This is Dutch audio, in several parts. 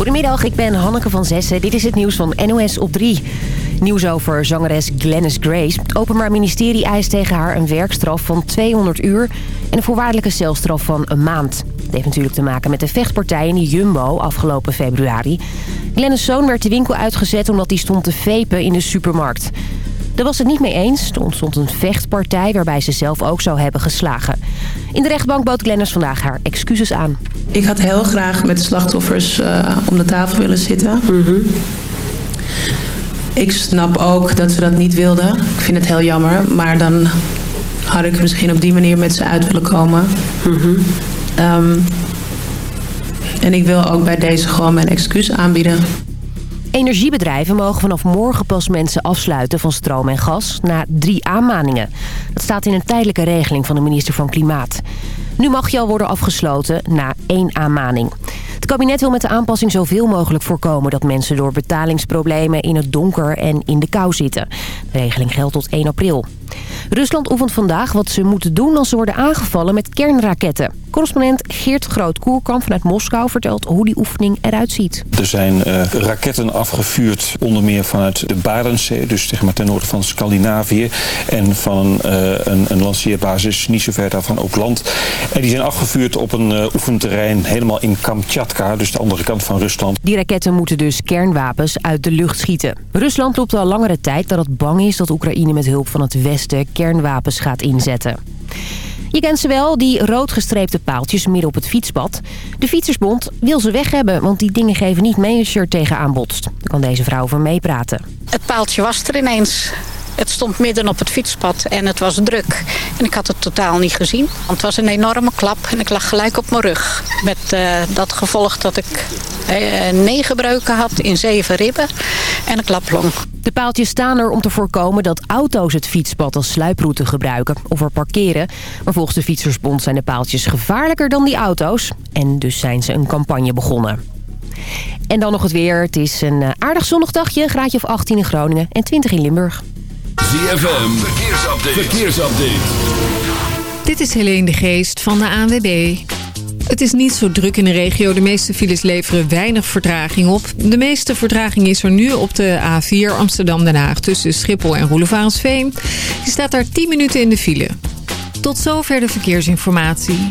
Goedemiddag, ik ben Hanneke van Zessen. Dit is het nieuws van NOS op 3. Nieuws over zangeres Glennis Grace. Het Openbaar Ministerie eist tegen haar een werkstraf van 200 uur... en een voorwaardelijke celstraf van een maand. Het heeft natuurlijk te maken met de vechtpartij in de Jumbo afgelopen februari. Glennis' zoon werd de winkel uitgezet omdat hij stond te vepen in de supermarkt. Daar was het niet mee eens. Er ontstond een vechtpartij waarbij ze zelf ook zou hebben geslagen. In de rechtbank bood Glennis vandaag haar excuses aan. Ik had heel graag met de slachtoffers uh, om de tafel willen zitten. Mm -hmm. Ik snap ook dat ze dat niet wilden. Ik vind het heel jammer. Maar dan had ik misschien op die manier met ze uit willen komen. Mm -hmm. um, en ik wil ook bij deze gewoon mijn excuus aanbieden. Energiebedrijven mogen vanaf morgen pas mensen afsluiten van stroom en gas na drie aanmaningen. Dat staat in een tijdelijke regeling van de minister van Klimaat. Nu mag je al worden afgesloten na één aanmaning. Het kabinet wil met de aanpassing zoveel mogelijk voorkomen... dat mensen door betalingsproblemen in het donker en in de kou zitten. De regeling geldt tot 1 april. Rusland oefent vandaag wat ze moeten doen als ze worden aangevallen met kernraketten. Correspondent Geert Groot-Koerkamp vanuit Moskou vertelt hoe die oefening eruit ziet. Er zijn uh, raketten afgevuurd, onder meer vanuit de Barentszee, dus zeg maar ten noorden van Scandinavië. En van een, een lanceerbasis niet zo ver daarvan ook land. En die zijn afgevuurd op een uh, oefenterrein helemaal in Kamchatka, dus de andere kant van Rusland. Die raketten moeten dus kernwapens uit de lucht schieten. Rusland loopt al langere tijd dat het bang is dat Oekraïne met hulp van het Westen kernwapens gaat inzetten. Je kent ze wel, die roodgestreepte paaltjes midden op het fietspad. De Fietsersbond wil ze weg hebben, want die dingen geven niet mee als je er tegenaan botst. Daar kan deze vrouw over meepraten. Het paaltje was er ineens. Het stond midden op het fietspad en het was druk. En ik had het totaal niet gezien. Want het was een enorme klap en ik lag gelijk op mijn rug. Met uh, dat gevolg dat ik uh, negen breuken had in zeven ribben en een klaplong. De paaltjes staan er om te voorkomen dat auto's het fietspad als sluiproute gebruiken of er parkeren. Maar volgens de Fietsersbond zijn de paaltjes gevaarlijker dan die auto's. En dus zijn ze een campagne begonnen. En dan nog het weer. Het is een aardig zonnig dagje, graadje of 18 in Groningen en 20 in Limburg. ZFM, verkeersupdate. Dit is Helene de Geest van de ANWB. Het is niet zo druk in de regio. De meeste files leveren weinig vertraging op. De meeste vertraging is er nu op de A4 Amsterdam-Den Haag... tussen Schiphol en Roelevarensveen. Die staat daar 10 minuten in de file. Tot zover de verkeersinformatie.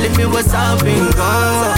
Let me what's up been gone.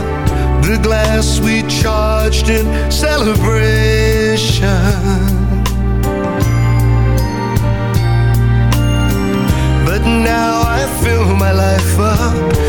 the glass we charged in celebration. But now I fill my life up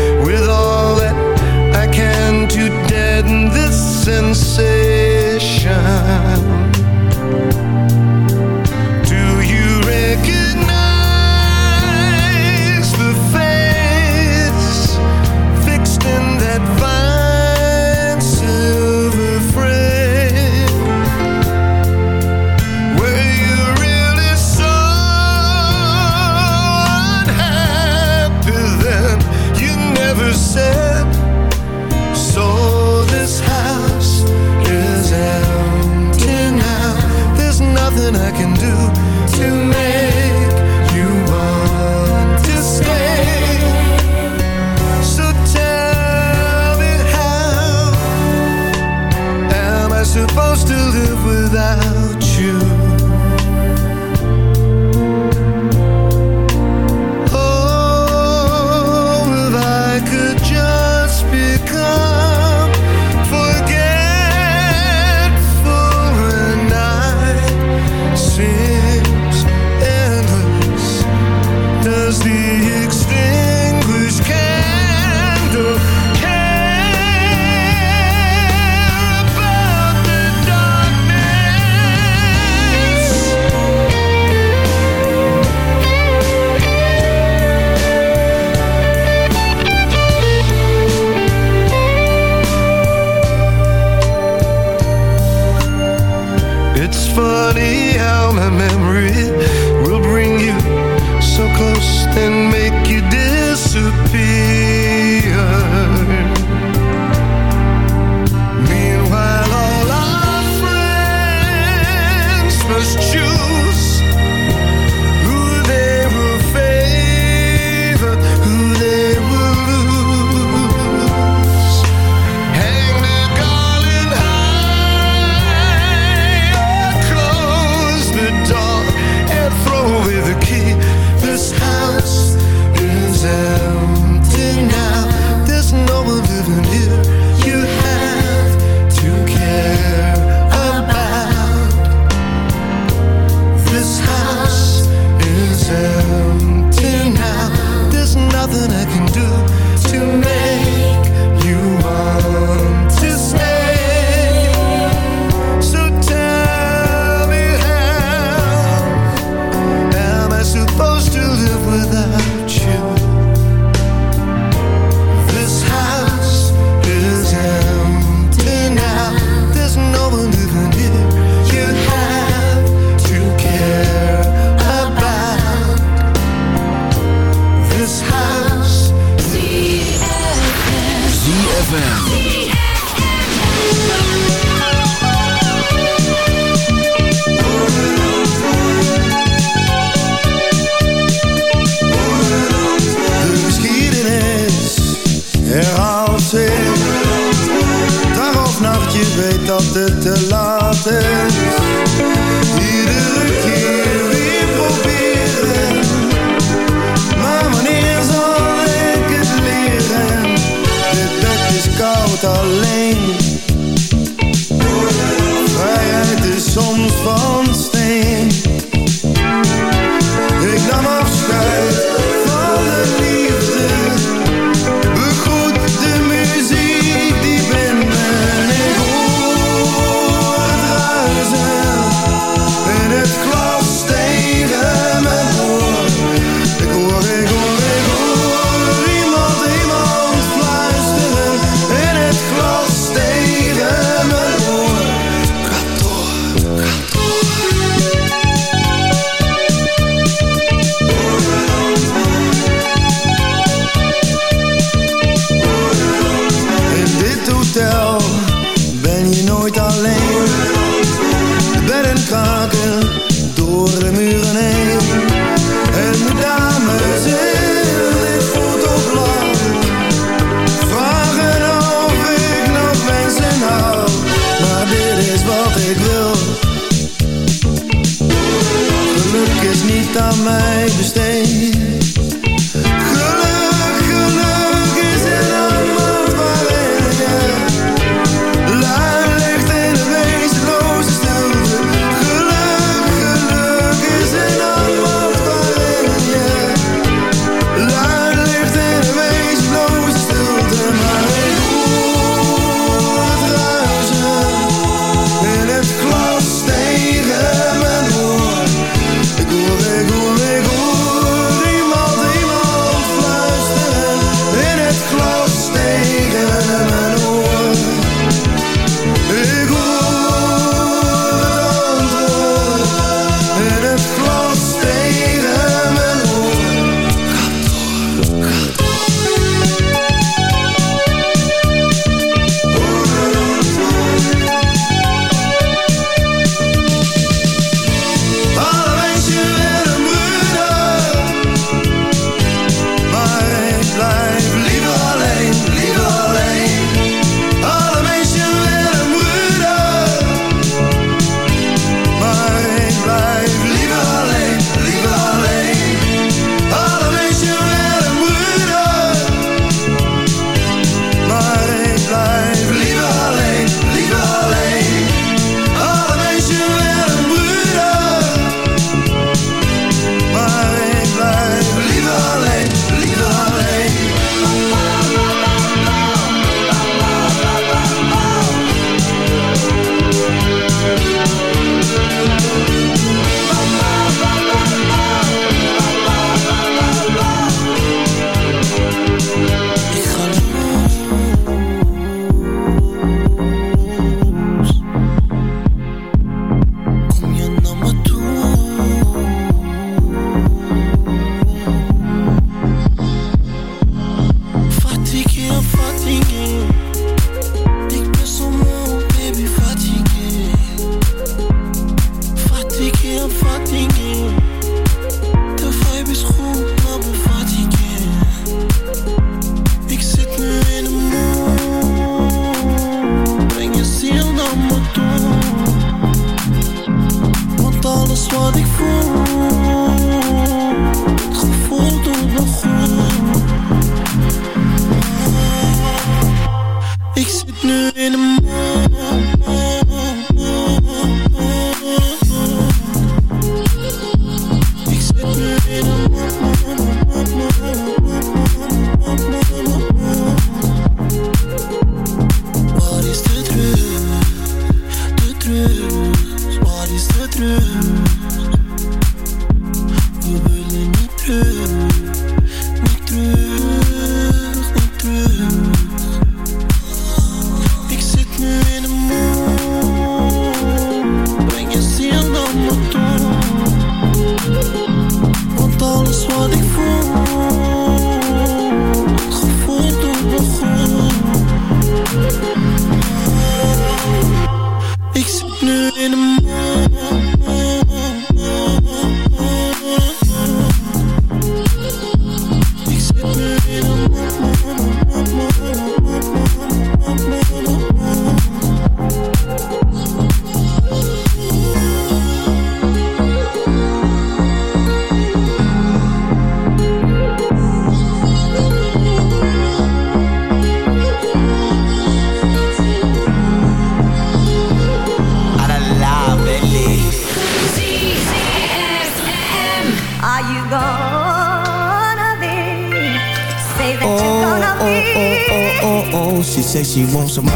She wants some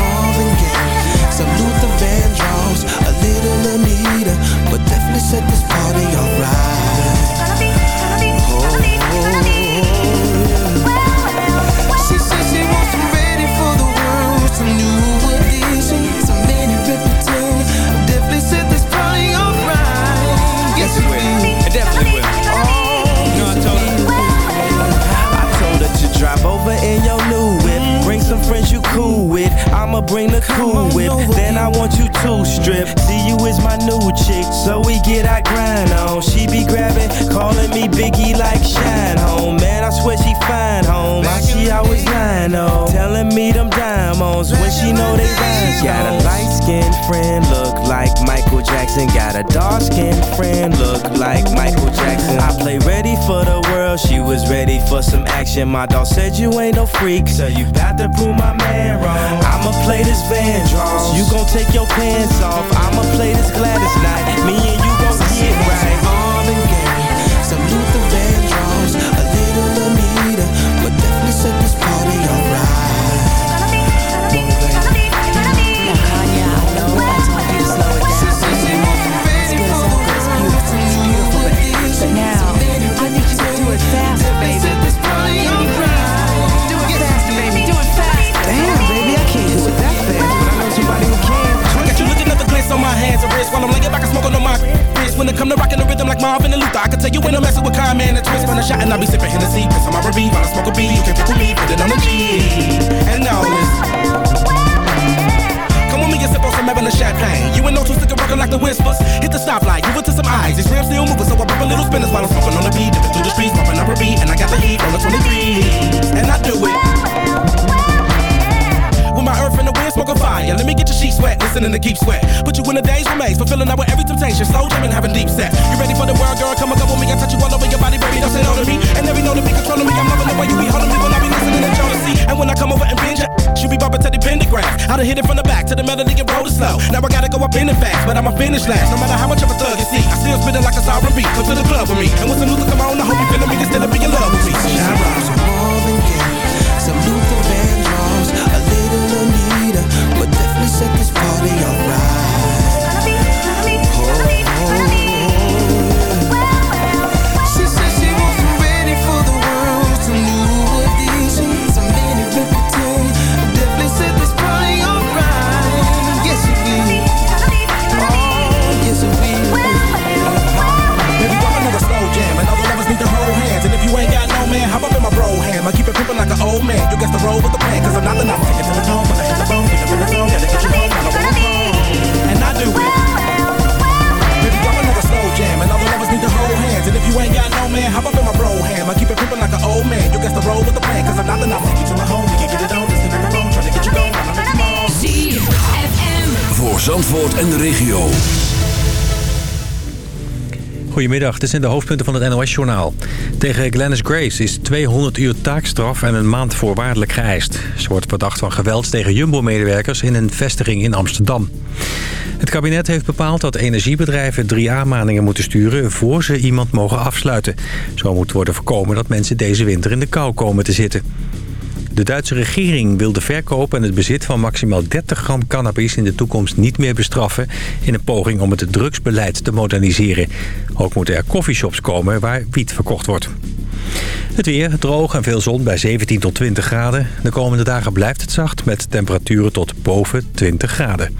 for some action. My dog said you ain't no freak, so you got to prove my man wrong. I'ma play this Van Vandross. You gon' take your pants off. I'ma play this Gladys night. Me and you gon' get it right. I'm laying back and smoking on my wrist. When it come to rocking the rhythm like Marvin and Luther, I can tell you when I'm messing with Kyle, man, and twist. When I shot and I be sipping Hennessy, on my R&B while I smoke a B. You can't pick with me, put it on the G. And now this. Come with me and sip on some Evan champagne. You and no two stick rockin' like the whispers. Hit the stoplight, move it to some eyes. These rims still moving, so I pop a little spinners while I'm smoking on the beat. Dipping through the streets, popping up a beat, and I got the heat on the 23. And I do it. My earth and the wind, smoking fire. Let me get your sheets wet, listening to keep sweat. Put you in a daze remains, fulfilling out with every temptation. Slow jamming, having deep sex. You ready for the world, girl? Come and go with me. I touch you all over your body, baby. Don't say no to me. And every know to be controlling me. I'm loving the way you be holding me when I be listening to Jodeci. And when I come over and binge you be bumping to the pentagram. I done hit it from the back to the melody and roll it slow. Now I gotta go up in it fast, but I'ma finish last. No matter how much of a thug you see, I still spit it like a sovereign beat. Come to the club with me. And when some music come on, I hope you feeling me. Can still be in love with me. Shine. Some Marvin Gaye, some Luther Vandross, set this party alright. En de regio. Goedemiddag, dit zijn de hoofdpunten van het NOS-journaal. Tegen Glennis Grace is 200 uur taakstraf en een maand voorwaardelijk geëist. Ze wordt verdacht van geweld tegen Jumbo-medewerkers in een vestiging in Amsterdam. Het kabinet heeft bepaald dat energiebedrijven drie aanmaningen moeten sturen... voor ze iemand mogen afsluiten. Zo moet worden voorkomen dat mensen deze winter in de kou komen te zitten. De Duitse regering wil de verkoop en het bezit van maximaal 30 gram cannabis in de toekomst niet meer bestraffen... in een poging om het drugsbeleid te moderniseren. Ook moeten er coffeeshops komen waar wiet verkocht wordt. Het weer, droog en veel zon bij 17 tot 20 graden. De komende dagen blijft het zacht met temperaturen tot boven 20 graden.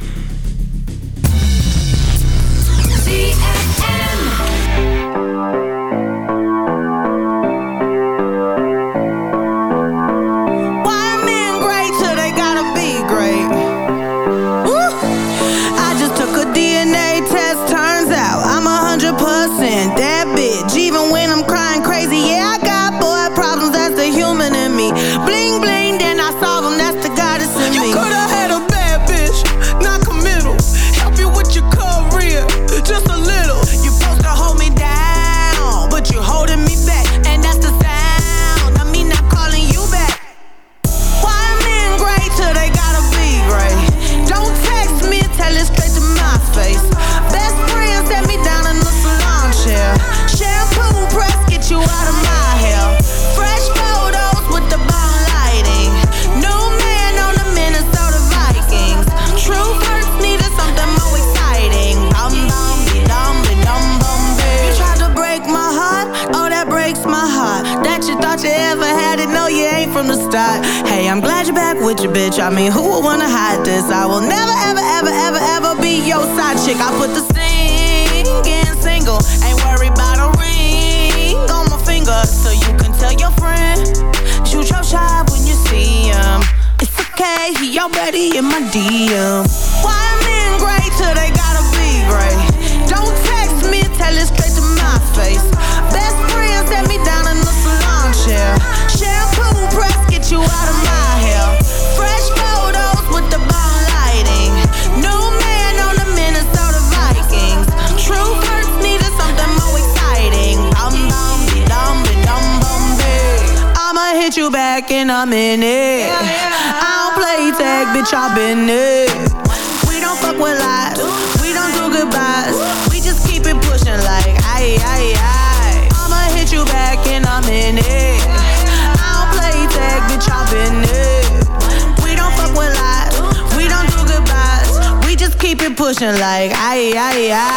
motion like aye, aye, aye.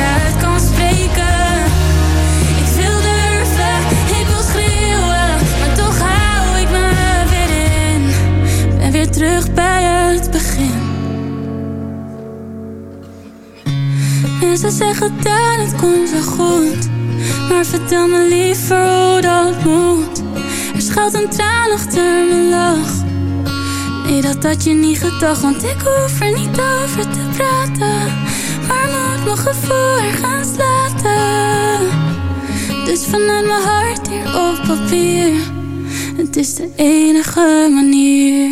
uit kan spreken. Ik wil durven, ik wil schreeuwen, maar toch hou ik me weer in. Ben weer terug bij het begin. Mensen zeggen dat het komt wel goed, maar vertel me liever hoe dat moet. Er schuilt een traan achter mijn lach. Nee, dat had je niet gedacht, want ik hoef er niet over te praten. Mijn gevoel gaan slaten. Dus vanuit mijn hart hier op papier. Het is de enige manier.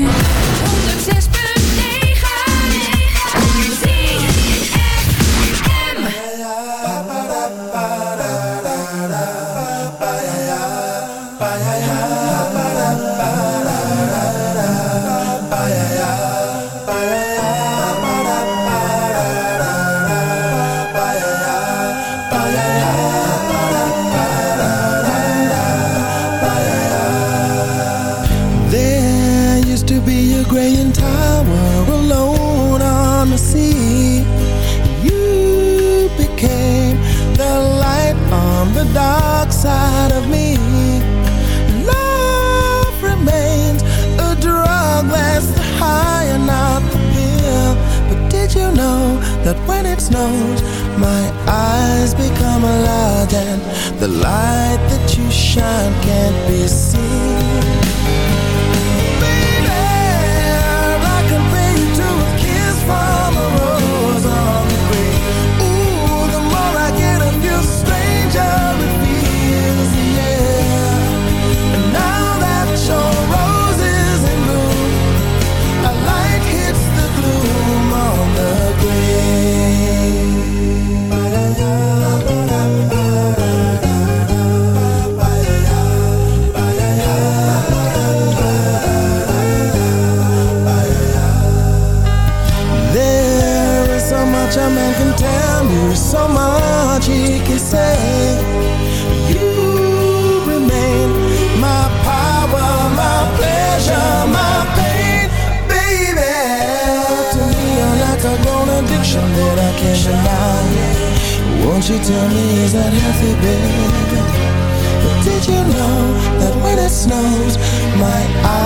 Snows, my eyes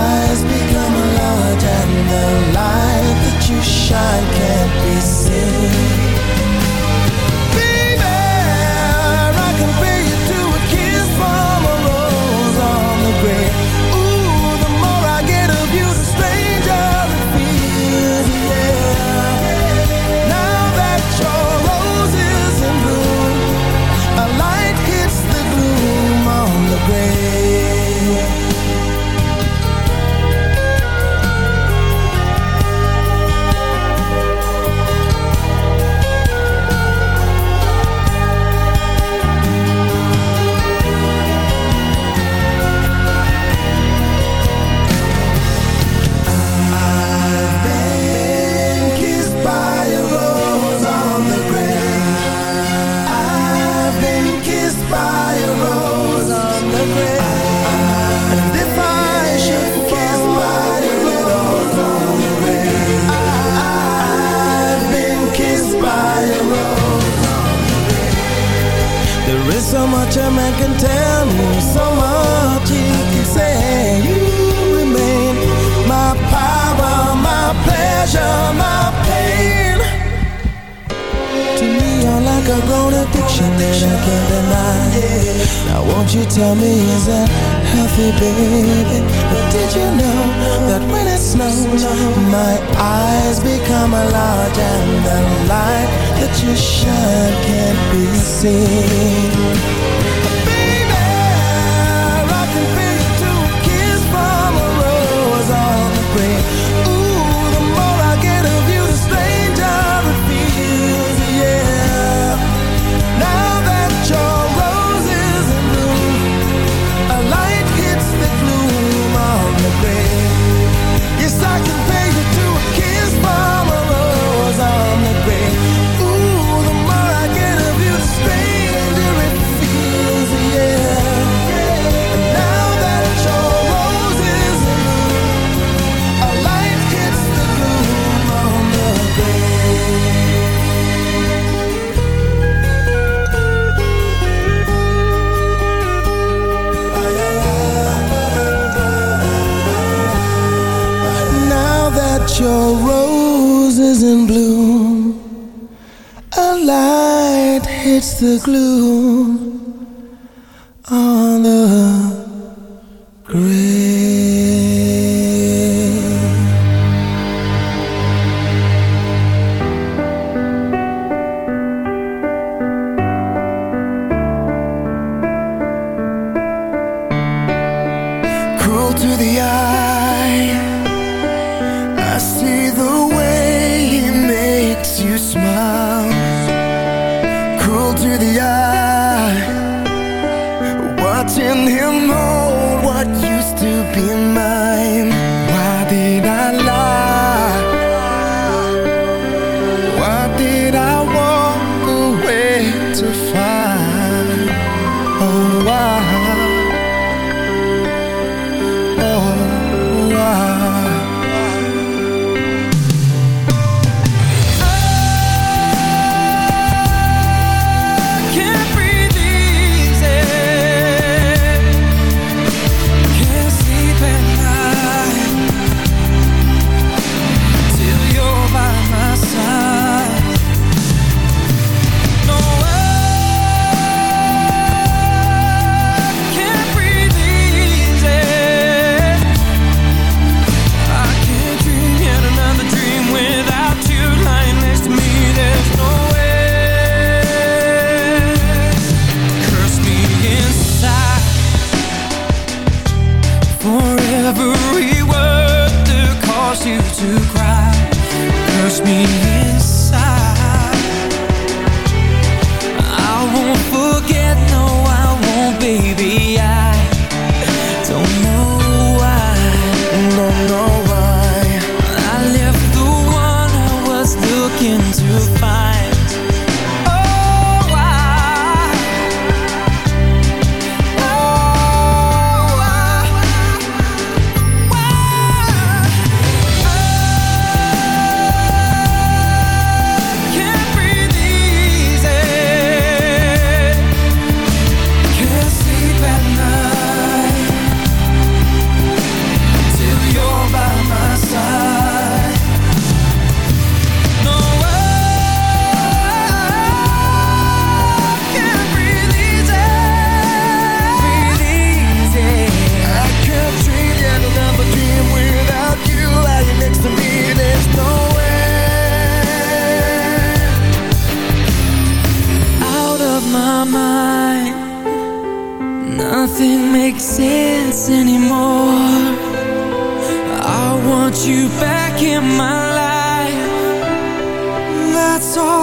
saw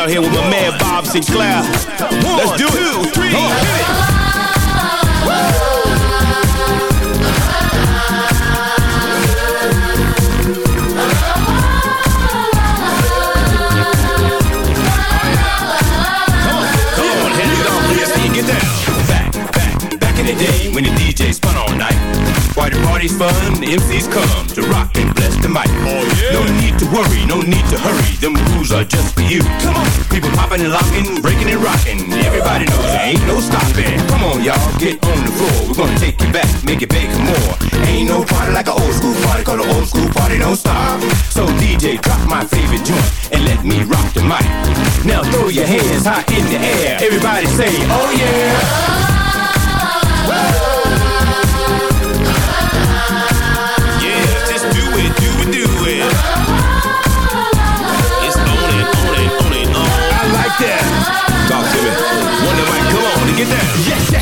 out here with my man Bob Sinclair. Let's do it. On, hit it. The day when the DJ spun all night. Why the party's fun? one, MCs come to rock and bless the mic. Oh, yeah. No need to worry, no need to hurry. Them rules are just for you. Come on, people popping and locking, breaking and rocking. Everybody knows there ain't no stopping. Come on, y'all, get on the floor. We're gonna take it back, make it big more. Ain't no party like an old school party, call an old school party, don't stop. So DJ, drop my favorite joint and let me rock the mic. Now throw your hands high in the air. Everybody say, oh yeah.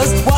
just